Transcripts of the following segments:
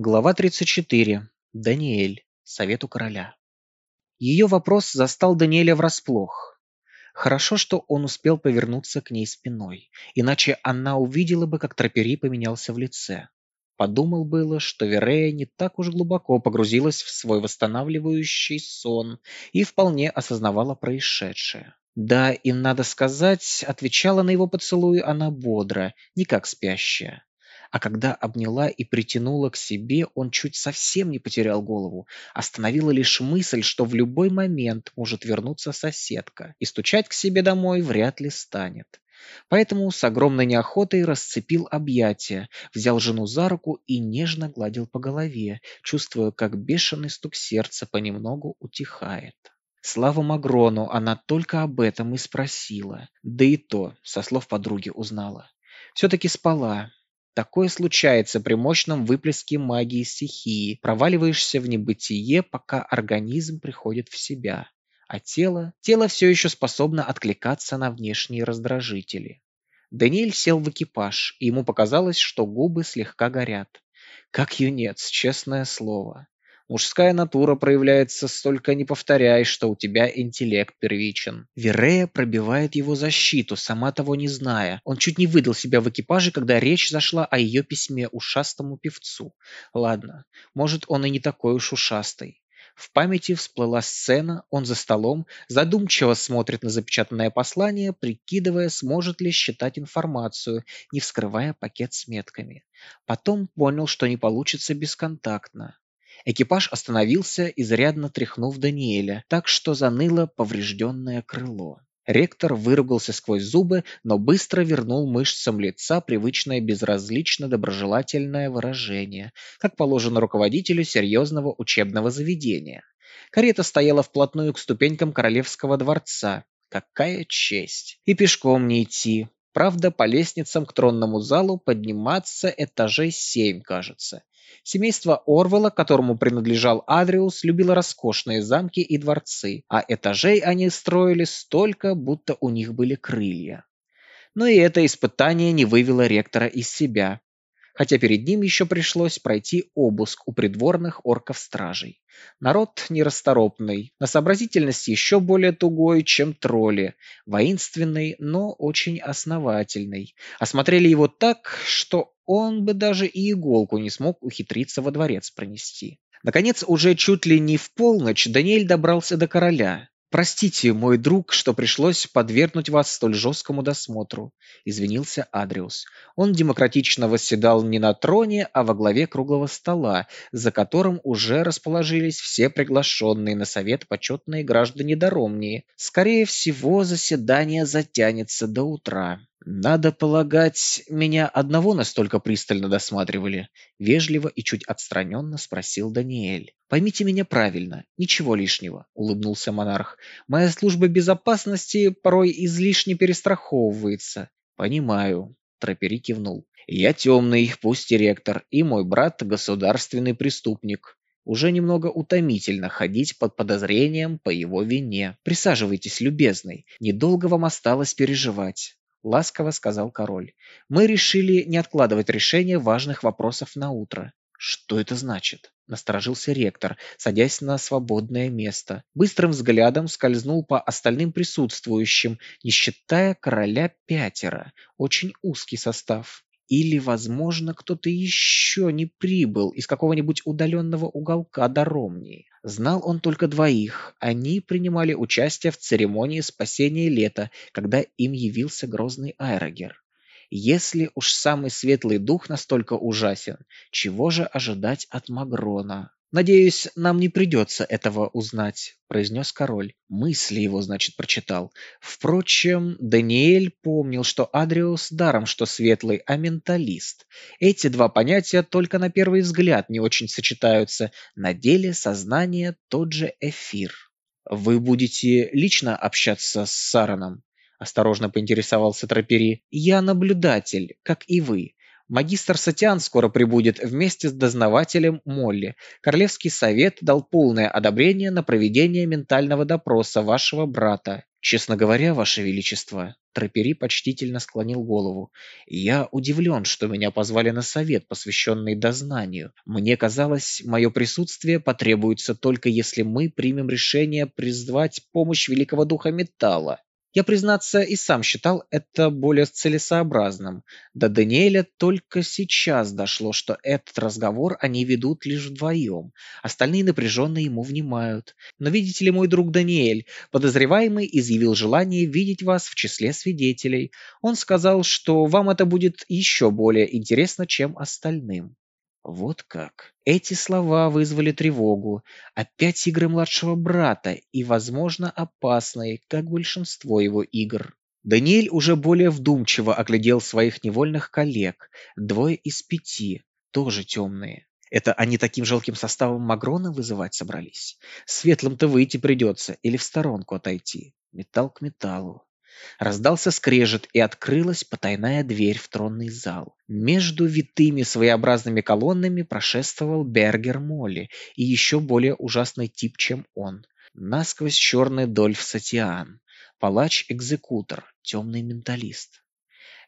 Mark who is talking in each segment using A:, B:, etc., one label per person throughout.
A: Глава 34. Даниэль. Совету короля. Ее вопрос застал Даниэля врасплох. Хорошо, что он успел повернуться к ней спиной, иначе она увидела бы, как Тропери поменялся в лице. Подумал было, что Верея не так уж глубоко погрузилась в свой восстанавливающий сон и вполне осознавала происшедшее. Да, и надо сказать, отвечала на его поцелуй она бодро, не как спящая. А когда обняла и притянула к себе, он чуть совсем не потерял голову. Остановила лишь мысль, что в любой момент может вернуться соседка, и стучать к себе домой вряд ли станет. Поэтому с огромной неохотой расцепил объятия, взял жену за руку и нежно гладил по голове, чувствуя, как бешеный стук сердца понемногу утихает. Слава Магрону, она только об этом и спросила. Да и то, со слов подруги узнала. Все-таки спала, Такое случается при мощном выплеске магии стихии. Проваливаешься в небытие, пока организм приходит в себя. А тело? Тело все еще способно откликаться на внешние раздражители. Даниэль сел в экипаж, и ему показалось, что губы слегка горят. Как юнец, честное слово. Мужская натура проявляется столько не повторяй, что у тебя интеллект первичен. Верея пробивает его защиту, сама того не зная. Он чуть не выдал себя в экипаже, когда речь зашла о ее письме ушастому певцу. Ладно, может он и не такой уж ушастый. В памяти всплыла сцена, он за столом, задумчиво смотрит на запечатанное послание, прикидывая, сможет ли считать информацию, не вскрывая пакет с метками. Потом понял, что не получится бесконтактно. Экипаж остановился, изрядно тряхнув Даниэля, так что заныло поврежденное крыло. Ректор выругался сквозь зубы, но быстро вернул мышцам лица привычное безразлично-доброжелательное выражение, как положено руководителю серьезного учебного заведения. Карета стояла вплотную к ступенькам королевского дворца. Какая честь! И пешком не идти. Правда, по лестницам к тронному залу подниматься этажей семь, кажется. Семейство Орвела, которому принадлежал Адриус, любило роскошные замки и дворцы, а этажей они строили столько, будто у них были крылья. Но и это испытание не вывело ректора из себя хотя перед ним еще пришлось пройти обыск у придворных орков-стражей. Народ нерасторопный, на сообразительность еще более тугой, чем тролли, воинственный, но очень основательный. Осмотрели его так, что он бы даже и иголку не смог ухитриться во дворец пронести. Наконец, уже чуть ли не в полночь Даниэль добрался до короля. «Простите, мой друг, что пришлось подвергнуть вас столь жесткому досмотру», — извинился Адриус. Он демократично восседал не на троне, а во главе круглого стола, за которым уже расположились все приглашенные на совет почетные граждане Даромнии. Скорее всего, заседание затянется до утра. «Надо полагать, меня одного настолько пристально досматривали?» — вежливо и чуть отстраненно спросил Даниэль. «Поймите меня правильно, ничего лишнего», — улыбнулся монарх. «Моя служба безопасности порой излишне перестраховывается». «Понимаю», — Тропери кивнул. «Я темный, пусть и ректор, и мой брат — государственный преступник. Уже немного утомительно ходить под подозрением по его вине. Присаживайтесь, любезный, недолго вам осталось переживать. — ласково сказал король. «Мы решили не откладывать решение важных вопросов на утро». «Что это значит?» — насторожился ректор, садясь на свободное место. Быстрым взглядом скользнул по остальным присутствующим, не считая короля пятеро. Очень узкий состав. Или, возможно, кто-то еще не прибыл из какого-нибудь удаленного уголка Даромнии. Знал он только двоих. Они принимали участие в церемонии спасения лета, когда им явился грозный Айрогер. Если уж самый светлый дух настолько ужасен, чего же ожидать от Магрона? «Надеюсь, нам не придется этого узнать», — произнес король. Мысли его, значит, прочитал. Впрочем, Даниэль помнил, что Адриус даром, что светлый, а менталист. Эти два понятия только на первый взгляд не очень сочетаются. На деле сознание тот же эфир. «Вы будете лично общаться с Сараном?» — осторожно поинтересовался Тропери. «Я наблюдатель, как и вы. Магистр Сатиан скоро прибудет вместе с дознавателем Молли. Королевский совет дал полное одобрение на проведение ментального допроса вашего брата. Честно говоря, ваше величество, Трапери почтительно склонил голову. Я удивлен, что меня позвали на совет, посвященный дознанию. Мне казалось, мое присутствие потребуется только если мы примем решение призвать помощь великого духа металла. Я, признаться, и сам считал это более целесообразным. До Даниэля только сейчас дошло, что этот разговор они ведут лишь вдвоем. Остальные напряженно ему внимают. Но видите ли, мой друг Даниэль, подозреваемый изъявил желание видеть вас в числе свидетелей. Он сказал, что вам это будет еще более интересно, чем остальным. Вот как. Эти слова вызвали тревогу. Опять игры младшего брата и, возможно, опасные, как большинство его игр. Даниэль уже более вдумчиво оглядел своих невольных коллег. Двое из пяти, тоже темные. Это они таким жалким составом Магрона вызывать собрались? Светлым-то выйти придется или в сторонку отойти. Металл к металлу. Раздался скрежет, и открылась потайная дверь в тронный зал. Между витыми своеобразными колоннами прошествовал Бергер Молли и еще более ужасный тип, чем он. Насквозь черный Дольф Сатиан, палач-экзекутор, темный менталист.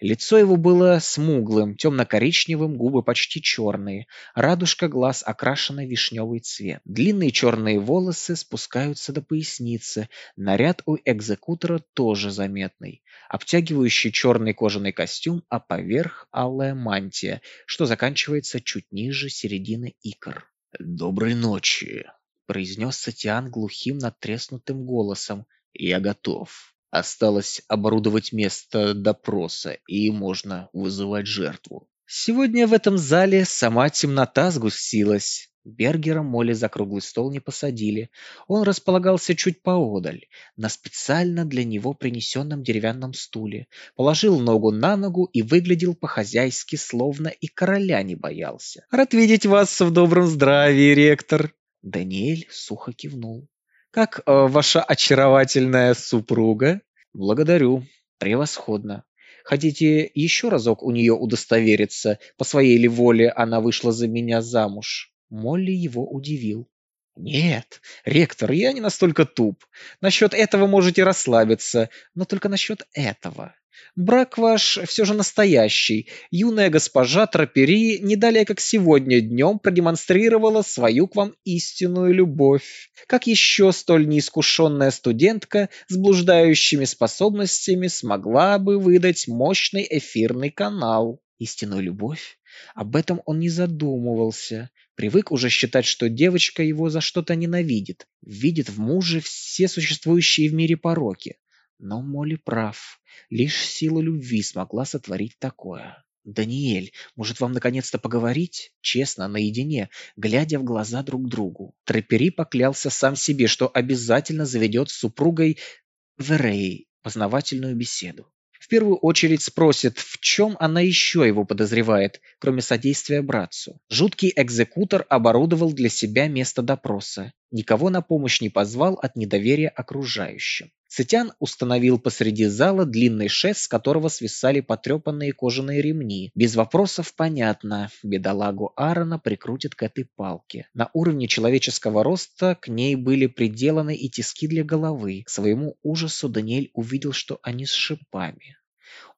A: Лицо его было смуглым, темно-коричневым, губы почти черные, радужка глаз окрашена вишневый цвет. Длинные черные волосы спускаются до поясницы, наряд у экзекутора тоже заметный. Обтягивающий черный кожаный костюм, а поверх алая мантия, что заканчивается чуть ниже середины икр. «Доброй ночи», — произнес Сатиан глухим надтреснутым голосом. «Я готов». Осталось оборудовать место допроса, и можно вызывать жертву. Сегодня в этом зале сама темнота сгустилась. Бергера Молли за круглый стол не посадили. Он располагался чуть поодаль, на специально для него принесенном деревянном стуле. Положил ногу на ногу и выглядел по-хозяйски, словно и короля не боялся. «Рад видеть вас в добром здравии, ректор!» Даниэль сухо кивнул. Как э, ваша очаровательная супруга? Благодарю. Превосходно. Хотите еще разок у нее удостовериться, по своей ли воле она вышла за меня замуж? Молли его удивил. Нет, ректор, я не настолько туп. Насчет этого можете расслабиться, но только насчет этого. Брак ваш все же настоящий. Юная госпожа Трапери не далее как сегодня днем продемонстрировала свою к вам истинную любовь. Как еще столь неискушенная студентка с блуждающими способностями смогла бы выдать мощный эфирный канал? Истинную любовь? Об этом он не задумывался. Привык уже считать, что девочка его за что-то ненавидит, видит в муже все существующие в мире пороки. Но Молли прав. Лишь сила любви смогла сотворить такое. «Даниэль, может, вам наконец-то поговорить? Честно, наедине, глядя в глаза друг другу». Трапери поклялся сам себе, что обязательно заведет с супругой Верей познавательную беседу. В первую очередь спросит, в чем она еще его подозревает, кроме содействия братцу. Жуткий экзекутор оборудовал для себя место допроса. Никого на помощь не позвал от недоверия окружающим. Цитян установил посреди зала длинный шест, с которого свисали потрепанные кожаные ремни. Без вопросов понятно, бедолагу Аарона прикрутят к этой палке. На уровне человеческого роста к ней были приделаны и тиски для головы. К своему ужасу Даниэль увидел, что они с шипами.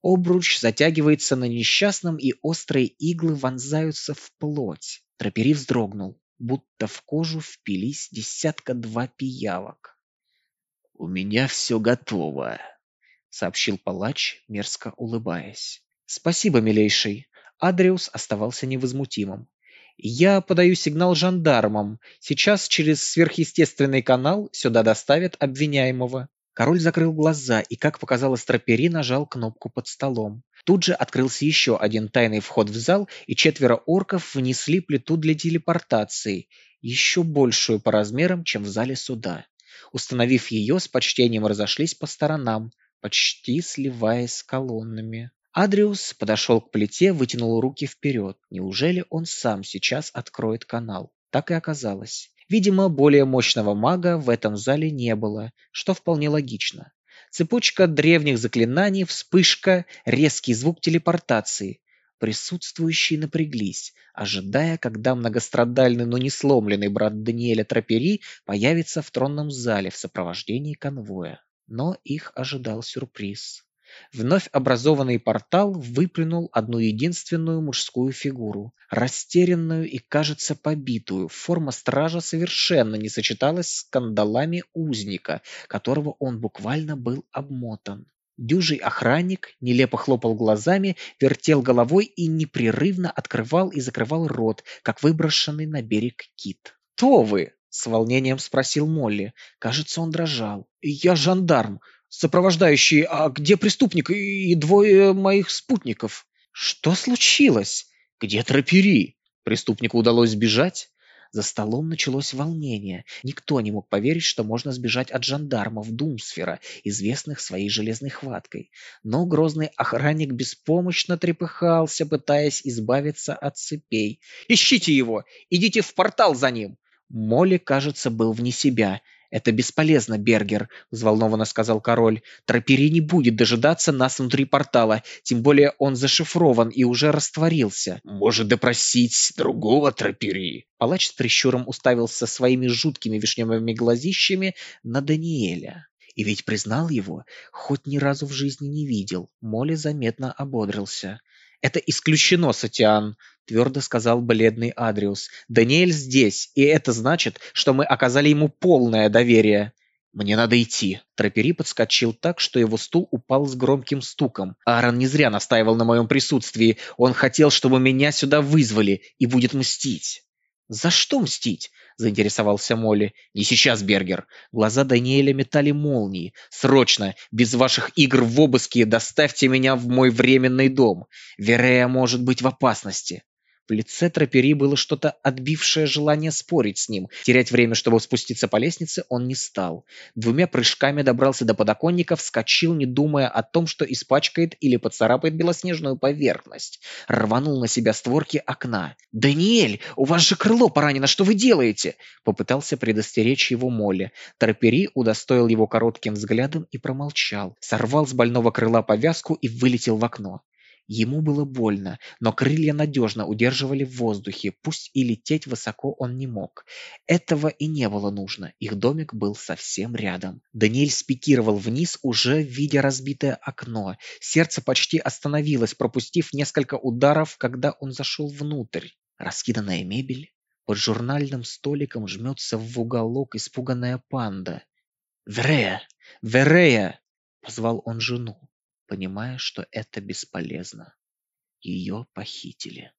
A: Обруч затягивается на несчастном, и острые иглы вонзаются в плоть. Трапери вздрогнул, будто в кожу впились десятка-два пиявок. «У меня все готово», — сообщил палач, мерзко улыбаясь. «Спасибо, милейший». Адриус оставался невозмутимым. «Я подаю сигнал жандармам. Сейчас через сверхъестественный канал сюда доставят обвиняемого». Король закрыл глаза и, как показалось Тропери, нажал кнопку под столом. Тут же открылся еще один тайный вход в зал, и четверо орков внесли плиту для телепортации, еще большую по размерам, чем в зале суда. Установив ее, с почтением разошлись по сторонам, почти сливаясь с колоннами. Адриус подошел к плите, вытянул руки вперед. Неужели он сам сейчас откроет канал? Так и оказалось. Видимо, более мощного мага в этом зале не было, что вполне логично. Цепочка древних заклинаний, вспышка, резкий звук телепортации. Присутствующие напряглись, ожидая, когда многострадальный, но не сломленный брат Даниэля Трапери появится в тронном зале в сопровождении конвоя. Но их ожидал сюрприз. Вновь образованный портал выплюнул одну единственную мужскую фигуру, растерянную и, кажется, побитую. Форма стража совершенно не сочеталась с кандалами узника, которого он буквально был обмотан. Дюжий охранник нелепо хлопал глазами, вертел головой и непрерывно открывал и закрывал рот, как выброшенный на берег кит. «Кто вы?» — с волнением спросил Молли. Кажется, он дрожал. «Я жандарм сопровождающий, а где преступник и двое моих спутников? Что случилось? Где Трапери? Преступнику удалось сбежать? За столом началось волнение. Никто не мог поверить, что можно сбежать от жандармов Думсфера, известных своей железной хваткой. Но грозный охранник беспомощно трепыхался, пытаясь избавиться от цепей. «Ищите его! Идите в портал за ним!» Молли, кажется, был вне себя. «Это бесполезно, Бергер», — взволнованно сказал король. «Трапери не будет дожидаться нас внутри портала, тем более он зашифрован и уже растворился».
B: «Может допросить другого Трапери?»
A: Палач с прищуром уставился своими жуткими вишневыми глазищами на Даниэля. И ведь признал его, хоть ни разу в жизни не видел. Молли заметно ободрился. «Это исключено, Сатиан», — твердо сказал бледный Адриус. «Даниэль здесь, и это значит, что мы оказали ему полное доверие». «Мне надо идти». Трапери подскочил так, что его стул упал с громким стуком. Аарон не зря настаивал на моем присутствии. Он хотел, чтобы меня сюда вызвали, и будет мстить. «За что мстить?» – заинтересовался Молли. «Не сейчас, Бергер». Глаза Даниэля метали молнии. «Срочно! Без ваших игр в обыске доставьте меня в мой временный дом. Верея может быть в опасности». В лице Трапери было что-то отбившее желание спорить с ним. Терять время, чтобы спуститься по лестнице, он не стал. Двумя прыжками добрался до подоконника, вскочил, не думая о том, что испачкает или поцарапает белоснежную поверхность. Рванул на себя створки окна. «Даниэль, у вас же крыло поранено, что вы делаете?» Попытался предостеречь его Молли. Трапери удостоил его коротким взглядом и промолчал. Сорвал с больного крыла повязку и вылетел в окно. Ему было больно, но крылья надежно удерживали в воздухе, пусть и лететь высоко он не мог. Этого и не было нужно, их домик был совсем рядом. Даниэль спикировал вниз, уже видя разбитое окно. Сердце почти остановилось, пропустив несколько ударов, когда он зашел внутрь. Раскиданная мебель. Под журнальным столиком жмется в уголок испуганная панда. «Верея! Верея!» — позвал он жену понимая, что это бесполезно. Ее похитили.